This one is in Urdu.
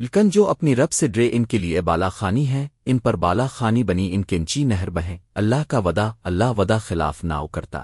لکن جو اپنی رب سے ڈرے ان کے لیے بالا خانی ہے ان پر بالا خانی بنی ان کنچی نہر بہیں۔ اللہ کا ودا اللہ ودا خلاف ناؤ کرتا۔